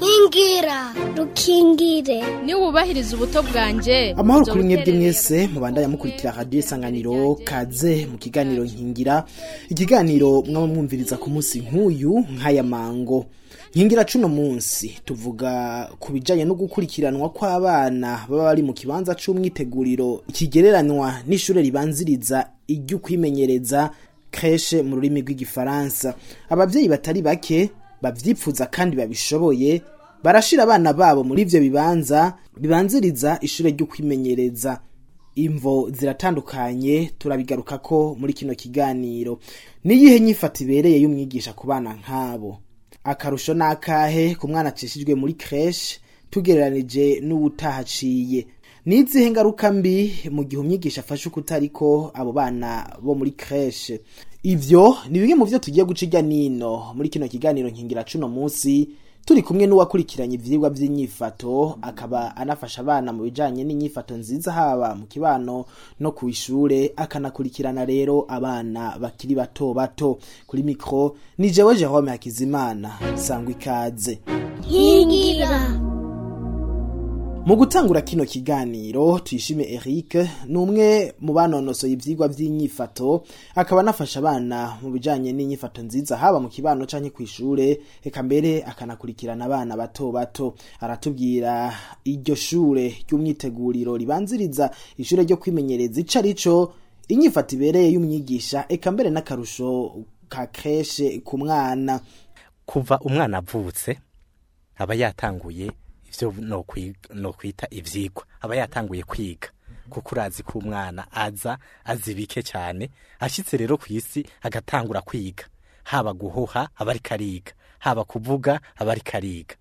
nkingira rukingire niwubahiriza ubuto bwanjye amahoro kuri mwebwe mwese mubandanya mukurikira radiyo isanganiro kaze mu kiganiro nkingira ikiganiro mwaba mwumviriza ku munsi nk'uyu nk'aya mango nkingira cuno munsi tuvuga ku bijyanye no gukurikiranwa kw'abana baba bari mu kibanza cy'umwiteguriro kigereranywa n’ishure ribanziriza iry'ukwimenyereza kreshe mu rurimi rw'igifaransa ababyeyi batari bake babyifuza kandi babishoboye barashira abana babo muri ibyo bibanza bibanziriza ishuri ryo kwimenyereza imvo ziratandukanye turabigaruka ko muri kino kiganiro n'iyihe nyifata ibereye y'umwigisha ku bana nk'abo akarusho ni akahe ku mwana acishijwe muri kereshi tugereranije n'uwutahaciye ni ngaruka mbi mu gihe umwigisha afashe ukuta ko abo bana bo muri kereshi ibyo ni bimwe mu byo tugiye guca ijya n'ino muri kino kiganiro nkingira cuno munsi turi kumwe n'uwakurikiranye ibyigwa by'inyifato akaba anafasha abana mu bijyanye n'inyifato nziza haba mu kibano no ku ishuri akanakurikirana rero abana bakiri bato bato kuri mikoro ni jewe jerome hakizimana sangwa ikaze nkingira mu gutangura kino kiganiro tuyishime Eric ni umwe mu banonosoye ibyigwa by'inyifato akaba anafasha abana mu bijyanye n'inyifato nziza haba mu kibano cyangwa ku ishuri reka mbere akanakurikirana abana bato bato aratubwira iryo shure ry'umwiteguriro ribanziriza ishuri ryo kwimenyereza icyo ari cyo inyifato ibereye y'umwigisha reka mbere n'akarusho ka kreshe ku mwana kuva umwana avutse aba yatanguye ibyo ni ukwita aba yatanguye kwiga kuko urazi ko umwana aza azi bike cyane ashyitse rero ku isi agatangura kwiga haba guhuha aba ariko ariga haba kuvuga aba ariko ariga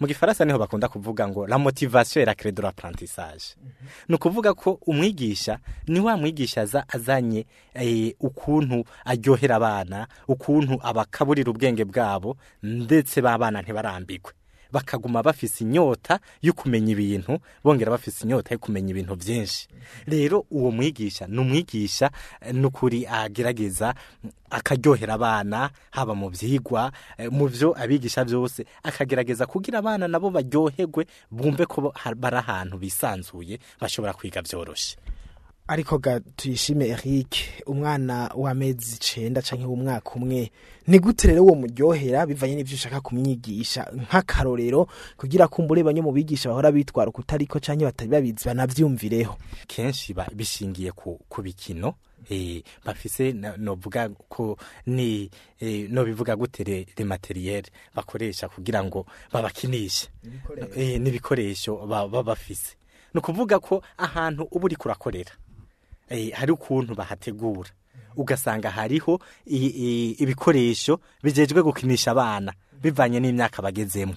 mu gifaransa niho bakunda kuvuga ngo la motivation et la clé de l'apprentissage ni ukuvuga ko umwigisha ni wa mwigisha aza azanye eh, ukuntu aryohera abana ukuntu abakaburira ubwenge bwabo ndetse ba ntibarambikwe bakaguma bafise inyota yo kumenya ibintu bongera bafise inyota yo kumenya ibintu byinshi rero uwo mwigisha ni umwigisha n'ukuri agerageza akaryohera abana haba mu byigwa eh, mu byo abigisha byose akagerageza kugira abana nabo baryoherwe bumve ko bari ahantu bisanzuye bashobora kwiga byoroshye ariko ga tuyishime Eric umwana w'amezi icenda canke w'umwaka umwe ni gute rero uwo muryohera bivanye n'ivyo ushaka kumwigisha nk'akarorero kugira kumbure bamwe mu bigisha bahora bitwara ukutariko canke batari babizi banavyumvireho kenshi bishingiye ku, ku bikino eh, bafise novuga ko ni e, eh, no bivuga gutere materiel bakoresha kugira ngo babakinishe n'ibikoresho eh, baba bafise no kuvuga ko ahantu uba uri kurakorera Eh, hari ukuntu bahategura ugasanga hariho ibikoresho bigejwe gukinisha abana bivanye n'imyaka bagezemo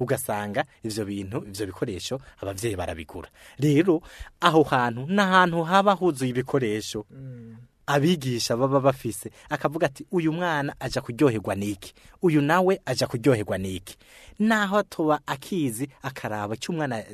ugasanga ibyo bintu ibyo bikoresho ababyeyi barabigura rero aho hantu ni ahantu haba huzuye ibikoresho mm. abigisha baba bafise akavuga ati uyu mwana ajya kuryoherwa n'iki uyu nawe ajya kuryoherwa n'iki naho tuba akizi akaraba icyo umwana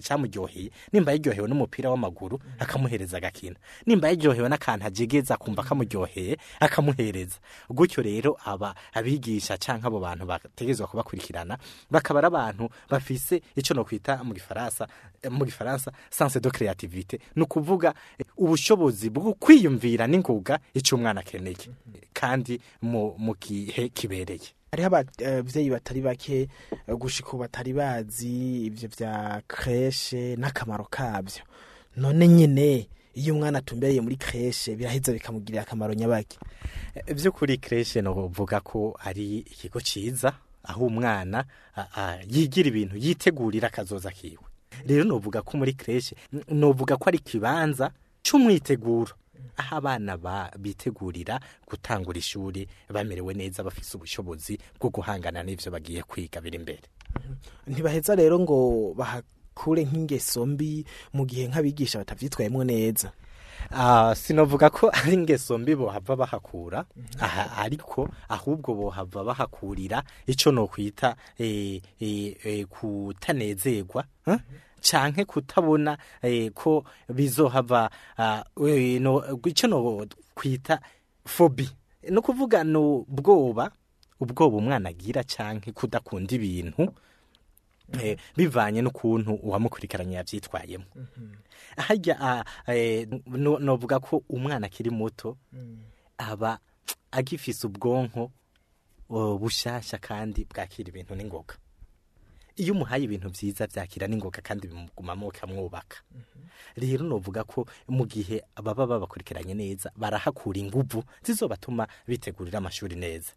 cyamuryoheye nimba yaryohewe n'umupira w'amaguru akamuhereza agakina nimba yaryohewe n'akantu ajegeza akumva kamuryoheye akamuhereza gutyo rero aba abigisha cyangwa abo bantu bategerezwa kubakurikirana bakaba ari abantu bafise icyo no kwita mu gifaransa mu gifaransa sanse do kereyativite ni ukuvuga eh, ubushobozi bwo kwiyumvira kumvira n'inguga icyo umwana akeneye kandi mu gihe kibereye hariho ababyeyi eh, batari bake eh, gushika batari bazi ibyo bya kreshe n'akamaro kabyo none nyine iyo umwana atumbereye muri kreshe biraheza bikamugirira akamaro nyabaki eh, ibyo kuri kreshe ni ukuvuga ko ari ikigo cyiza aho umwana yigira ibintu yitegurira akazoza kiwe rero ni ko muri kreshe ni ko ari ikibanza cy'umwiteguro aho abana bitegurira gutangura ishuri bamerewe neza bafite ubushobozi bwo guhangana n'ibyo bagiye kwiga biri imbere ntibaheza rero ngo bahakure nk'ingeso mbi mu gihe nk'abigisha batabyitwayemo neza ah, sinovuga ko ari ingeso mbi bohava bahakura mhm. ariko ahubwo bohava bahakurira icyo ni ukwita eh, eh, eh, kutanezerwa mhm. canke kutabona eh, ko bizohava ah, icyo no kwita fobi no kuvuga ni ubwoba ubwoba umwana agira canke kudakunda ibintu eh, bivanye n'ukuntu uwamukurikiranye yabyitwayemo mm-hmm. hajya ah, eh, novuga ko umwana akiri muto mm. aba agifise ubwonko oh, bushyashya kandi bwakira ibintu n'ingoga iyo umuhaye ibintu byiza byakira n'ingoga kandi bimugumamo ukamwubaka rero nuvuga ko mu gihe baba babakurikiranye neza barahakura inguvu zizobatuma bitegurira amashuri neza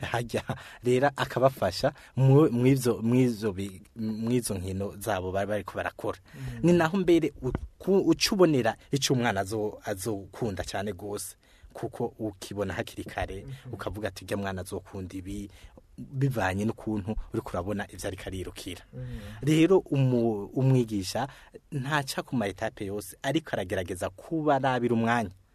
hajya rero akabafasha mu izo nkino zabo bari bari barakora mm. ni naho mbere ucubonera icyo umwana azokunda cyane rwose kuko ukibona hakiri kare mm-hmm. ukavuga ati ujya mwana azokunda ibi bivanye n'ukuntu uri kurabona ibyo ariko arirukira mm. rero umwigisha ntaca ku ma etape yose ariko aragerageza kuba arabira umwanya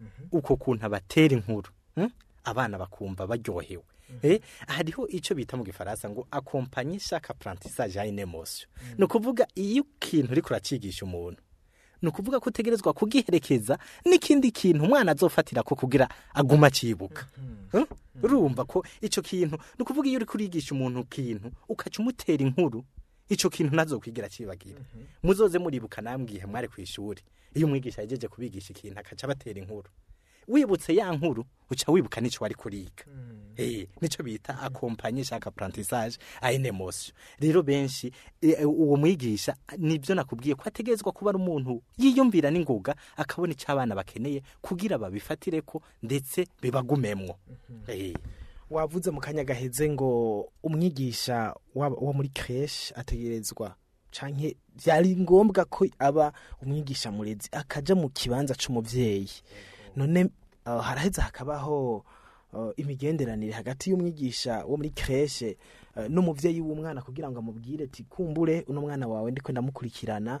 mhm. uko kuntu abatera inkuru hm? abana bakumva baryohewe mm-hmm. eh, hariho icyo bita mu gifaransa ngo akompanye shaka purantisaje ya emotion mm-hmm. ni ukuvuga iyo ikintu uri kuracigisha umuntu ni ukuvuga ko utegerezwa kugiherekeza n'ikindi kintu umwana azofatira ko kugira aguma akibuka mm-hmm. urumva ko icyo kintu ni ukuvuga iyo uri kurigisha umuntu ikintu ukaca umutera inkuru icyo kintu nazo kwigira kibagira muzoze muribuka namwe mwari ku ishuri iyo umwigisha yagejeje kubigisha ikintu akaca abatera inkuru wibutse ya nkuru uca wibuka n'icyo wari kuriga mm. eh, n'icyo bita akompanye shaka apurantisisaje ayine rero benshi eh, uwo mwigisha nibyo nakubwiye ko ategerezwa kuba ari umuntu yiyumvira n'ingoga akabona icyo abana bakeneye kugira babifatire ko ndetse bibagumemwo mm-hmm. eh. wavuze mu kanya gaheze ngo umwigisha wo muri kereshi ategerezwa cyane byari ngombwa ko aba umwigisha murezi akajya mu kibanza cy'umubyeyi none haraheze hakabaho imigenderanire hagati y'umwigisha wo muri kreshe n'umubyeyi w'umwana kugira ngo amubwire ati kumbure uno mwana wawe ndiko ndamukurikirana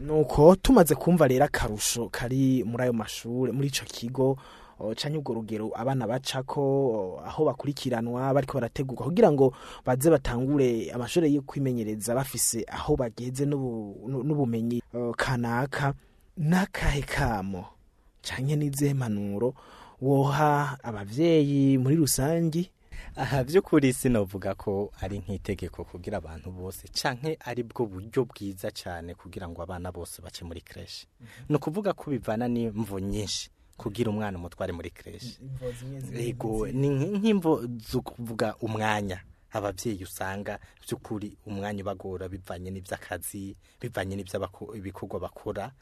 nuko tumaze kumva rero akarusho kari muri ayo mashuri muri icyo kigo cyangwa ubwo rugero abana baca ko aho bakurikiranwa bari barategurwa kugira ngo baze batangure amashuri yo kwimenyereza bafise aho bageze n'ubumenyi kanaka n'akahe kamo cyane n'izemanuro woha ababyeyi muri rusange aha by'ukuri sinovuga ko ari nk'itegeko kugira abantu bose canke ari bwo buryo bwiza cyane kugira ngo abana bose bace muri creche mhm. ni ukuvuga ko bivana n'imvu nyinshi kugira umwana umutware muri creche ni nk'imvu zo kuvuga umwanya ababyeyi usanga by'ukuri umwanya ubagora bivanye n'iby'akazi bivanye n'iby'ibikorwa bakora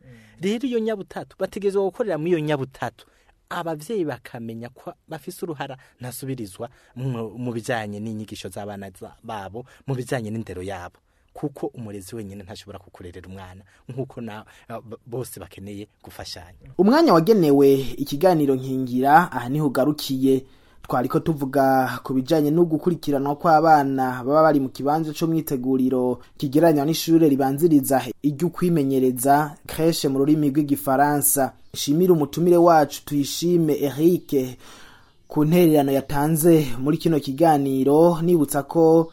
mm. rero iyo nyabutatu bategerezwa gukorera muri iyo nyabutatu ababyeyi bakamenya ko bafite uruhara ntasubirizwa mu bijanye n'inyigisho z'abana babo mu bijyanye n'indero yabo kuko umurezi wenyine ntashobora kukurerera umwana nk'uko na bose bakeneye gufashanya umwanya wagenewe ikiganiro nkingira aha niho ugarukiye twari ko tuvuga ku bijyanye no gukurikiranwa kw'abana baba bari mu kibanza cy'umwiteguriro kigereranywa n'ishuri ribanziriza ukwimenyereza kreshe mu rurimi rw'igifaransa ishimire umutumire wacu tuyishime Eric ku ntererano yatanze muri kino kiganiro nibutsa ko